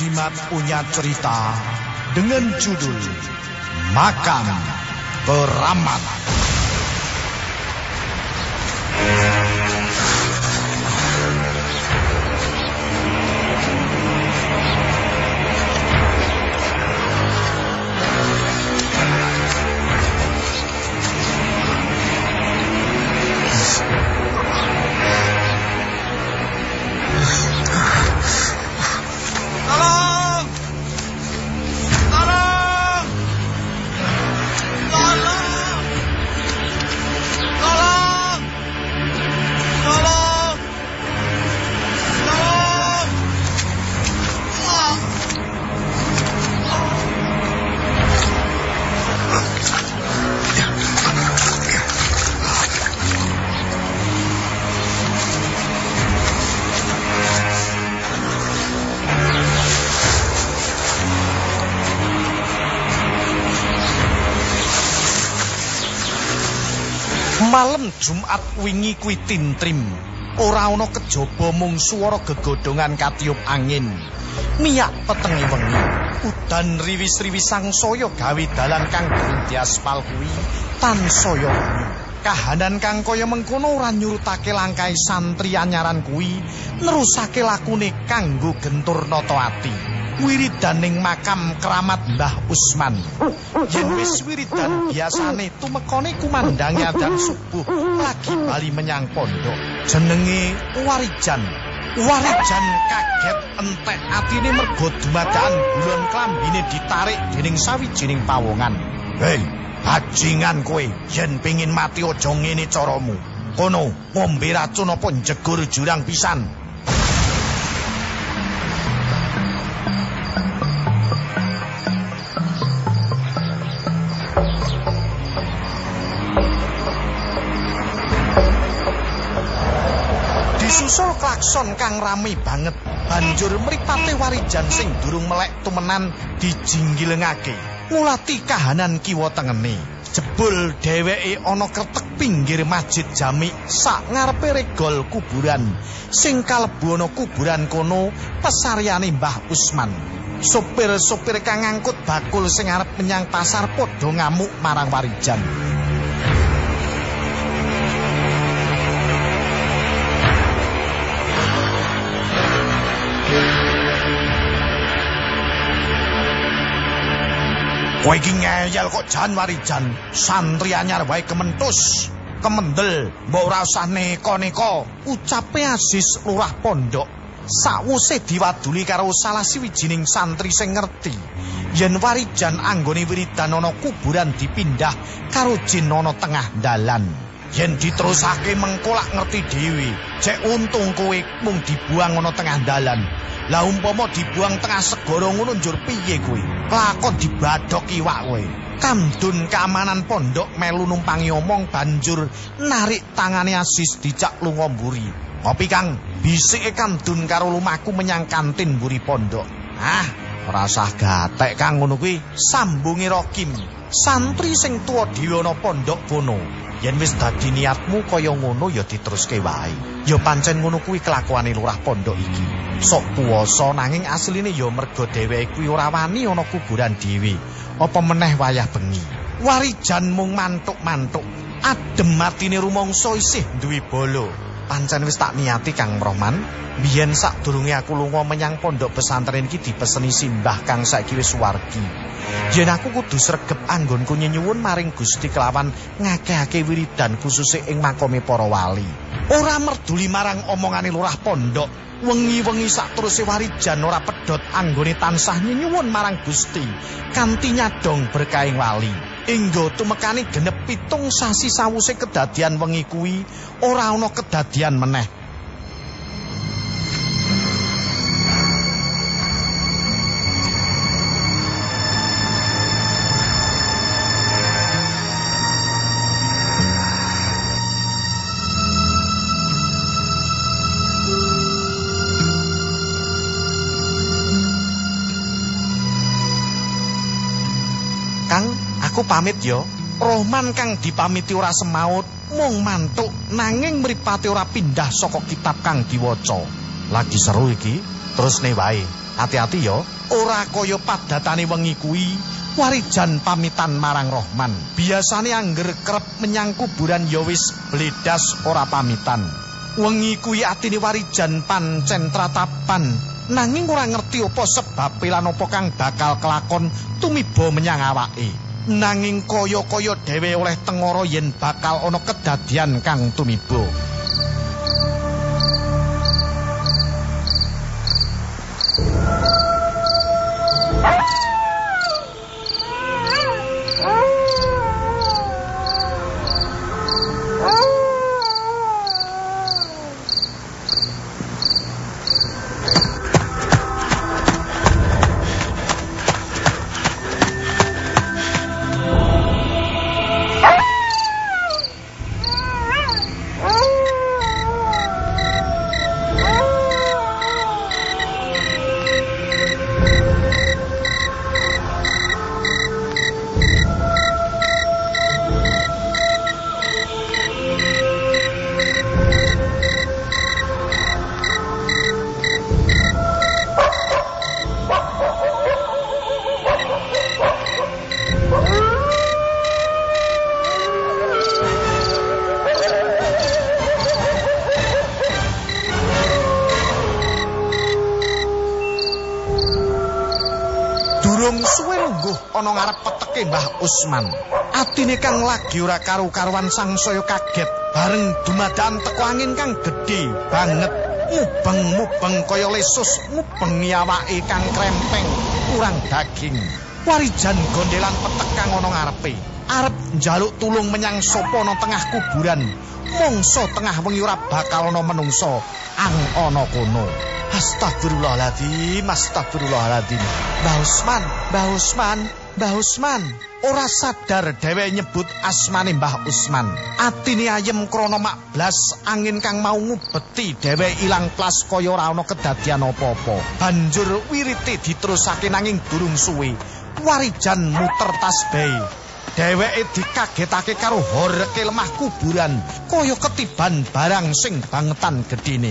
Jimat punya cerita dengan judul Makam Keramat. Jumat wingi kuwi tintrim. Ora ana kejaba mung swara gegodhongan katiup angin. Miyak petenge wengi. Udan riwis-riwis sangsaya gawe dalan kang di aspal kuwi tansaya. Kahanan kang kaya mengkono ora nyurutake langkahe santri anyaran kuwi nerusake lakune kanggo gentur nata ati. Wiridaning makam keramat Mbah Usman. Yen wis wiridan biasane tumekane kumandange adzan subuh lagi bali menyang pondok. Jenenge Warijan. Warijan kaget entek atine mergo dumadakan bulan klambine ditarik dening sawijining pawongan. Hei, bajingan kowe, yen pengin mati aja ngene caramu. Kono, ngombe racun apa njegur jurang pisan. Klakson kang rame banget. Banjur mripate warijan sing durung melek tumenan dijinggilengake. Ngulati kahanan kiwa tengene. Jebul dheweke ana kretek pinggir masjid jami sak ngarepe regol kuburan. Sing kalebu ana kuburan kono pesaryane Mbah Usman. Sopir-sopir kang ngangkut bakul sing arep menyang pasar padha ngamuk marang warijan. Kowe iki ngeyel kok jan warijan, santri anyar wae kementus. Kemendel, mbok ora usah neko-neko, ucape Aziz lurah pondok. Sawuse diwaduli karo salah siwijining santri sing ngerti. Yen warijan anggone wiridan ana kuburan dipindah karo jin ana tengah dalan. Yen diterusake mengkolak ngerti dhewe, cek untung kowe mung dibuang ana tengah dalan. Lah umpama dibuang tengah segara ngono njur piye kowe? Lakon dibadhok iwak kowe. Kamdun keamanan pondok melu numpangi omong banjur narik tangane Asis dijak lunga mburi. Ngopi Kang, bisike Kamdun karo lumaku menyang kantin mburi pondok. Ah, ora usah gatek Kang ngono kuwi. Sambungi Rokim. Santri sing tuwa dhewe ana pondok kono. Yen wis dadi niatmu kaya ngono ya diteruske wae. Ya pancen ngono kuwi kelakuane lurah pondok iki. Sok puasa nanging asline ya mergo dheweke kuwi ora wani ana kuburan dhewe. Apa meneh wayah bengi. Warijan mung mantuk-mantuk. Adem matine rumangsa isih duwe bolo. Pancen wis tak niati Kang Rohman, biyen sadurunge aku lunga menyang pondok pesantren iki dipeseni simbah Kang saiki wis wargi. Yen aku kudu sregep anggonku nyenyuwun maring Gusti kelawan ngakehake wiridan khususe ing makome para wali. Ora merduli marang omongane lurah pondok, wengi-wengi sakteruse warijan ora pedhot anggone tansah nyenyuwun marang Gusti kanthi nyadong berkahing wali. Inggo tumekani genep pitung sasi sawuse kedadian wengi kuwi ora ana kedadian meneh. Aku pamit yo. Rohman kang dipamiti ora semaut, mung mantuk nanging mripate ora pindah saka kitab kang diwaca. Lagi seru iki. Terus ne wae, hati-hati yo. Ora kaya padatane wengi kuwi, Warijan pamitan marang Rohman. Biasane angger kerep menyang kuburan ya wis bledas ora pamitan. Wengi kuwi atine Warijan pancen tratapan, nanging ora ngerti apa sebab lan apa kang bakal kelakon tumiba menyang awake. Nanging kaya-kaya dhewe oleh tengara yen bakal ana kedadian kang tumiba. Peteke Mbah Usman. Atine kang lagi ora karu-karuan sangsaya kaget bareng dumadan teko angin kang gedhe banget. Mubeng-mubeng kaya lesus ngubengi awake kang krempeng kurang daging. Warijan gondelan petek kang ana ngarepe. Arep njaluk tulung menyang sapa ana tengah kuburan. Mongso tengah wengi ora bakal ana menungso ang ana kono. Astagfirullahaladzim, astagfirullahaladzim. Mbah Usman, Mbah Usman, Mbah Usman. Ora sadar dhewe nyebut asmane Mbah Usman. Atine ayem krana makblas angin kang mau ngubeti dhewe ilang plas kaya ora ana kedadian apa-apa. Banjur wirite diterusake nanging durung suwe. Warijan muter tasbih. Dheweke dikagetake karo horeke lemah kuburan, kaya ketiban barang sing bangetan gedine.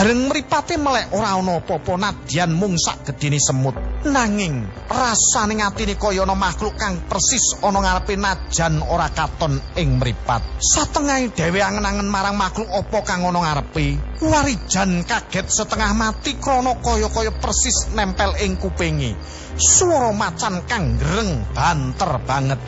Bareng mripate melek ora ana apa-apa nadyan mung sak gedine semut. Nanging rasane atine kaya ana makhluk kang persis ana ngarepe najan ora katon ing mripat. Satengahe dhewe angen-angen marang makhluk apa kang ana ngarepe. Warijan kaget setengah mati krana kaya-kaya persis nempel ing kupinge. Swara macan kang greng banter banget.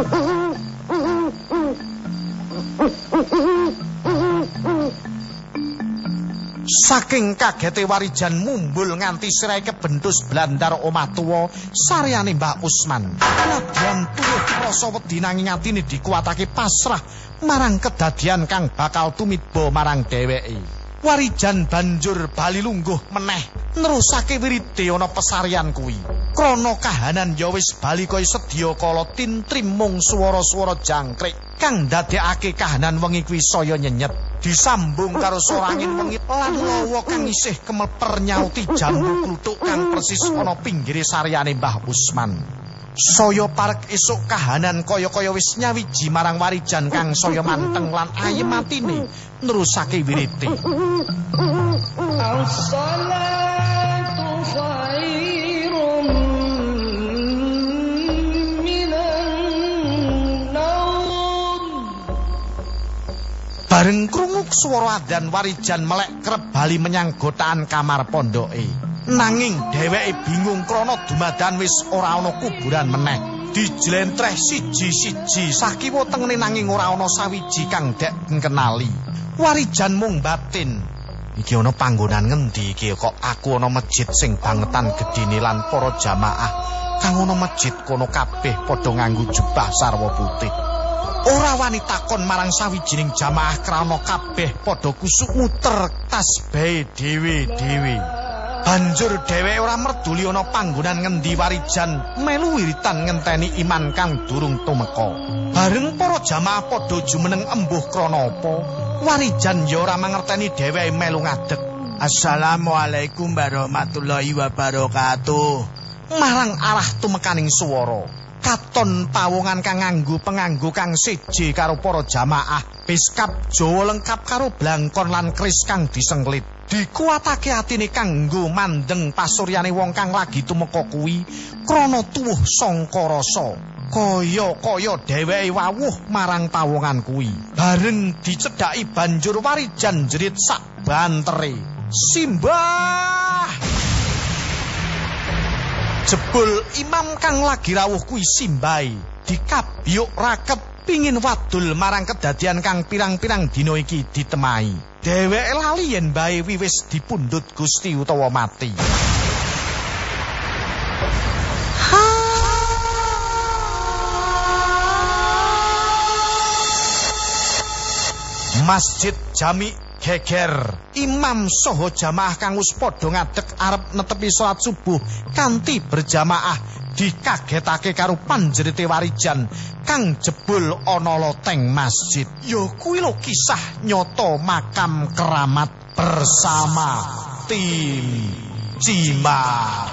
Saking kagete Warijan mumbul nganti sirai kebentus blandar omah tuwa saryane Mbah Usman. Nadyan tuwuh rasa wedi nanging atine dikuatake pasrah marang kedadian kang bakal tumitba marang dheweke. Warijan banjur bali lungguh meneh nerusake wirite ana pesarian kuwi. Krana kahanan ya wis bali kaya sedya kala tintrim mung swara-swara jangkrik kang ndadekake kahanan wengi kuwi saya nyenyet. disambung karo swara angin wengi lan lawa kang isih kemeper nyauti jambu kluthuk kang persis ana pinggire saryane Mbah Usman. Saya parek esuk kahanan kaya-kaya wis nyawiji marang warijan kang saya manteng lan ayem atine nerusake wirite. As-salatu Bareng krungu swara adan warijan melek kerep bali menyang gotaan kamar pondoke. Nanging dheweke bingung krana dumadan wis ora ana kuburan meneh. Dijlentreh siji-siji sakiwa tengene nanging ora ana sawiji kang dek kenali. Warijan mung batin. Iki ana panggonan ngendi iki kok aku ana masjid sing bangetan gedine lan para jamaah kang ana masjid kono kabeh padha nganggo jubah sarwa putih. Ora wani takon marang sawijining jamaah krana kabeh padha kusuk muter tasbahe dhewe-dhewe. Banjur dheweke ora merduli ana panggonan ngendi warijan melu wiritan ngenteni iman kang durung tumeka. Bareng para jamaah padha jumeneng embuh krana apa, warijan ya ora mangerteni dheweke melu ngadeg. Assalamualaikum warahmatullahi wabarakatuh. Marang arah tumekaning swara. Katon pawongan kang nganggo penganggo kang seje karo para jamaah, biskap Jawa lengkap karo blangkon lan kris kang disenglit. Dikuatake atine kanggo mandeng pasuryane wong kang lagi tumeka kuwi krana tuwuh sangka rasa. Kaya-kaya dheweke wawuh marang pawongan kuwi. Bareng dicedhaki banjur warijan jerit sak bantere. Simbah! Jebul imam kang lagi rawuh kuwi simbai. Dikabyuk raket pingin wadul marang kedadian kang pirang-pirang dina iki ditemai. Dheweke lali yen bae wiwis dipundhut Gusti utawa mati. Masjid Jami geger. Imam saha jamaah kang wis padha ngadeg arep netepi salat subuh kanthi berjamaah dikagetake karo panjerite warijan kang jebul ana loteng masjid. Ya kuwi lho kisah nyata makam keramat bersama tim Cimak.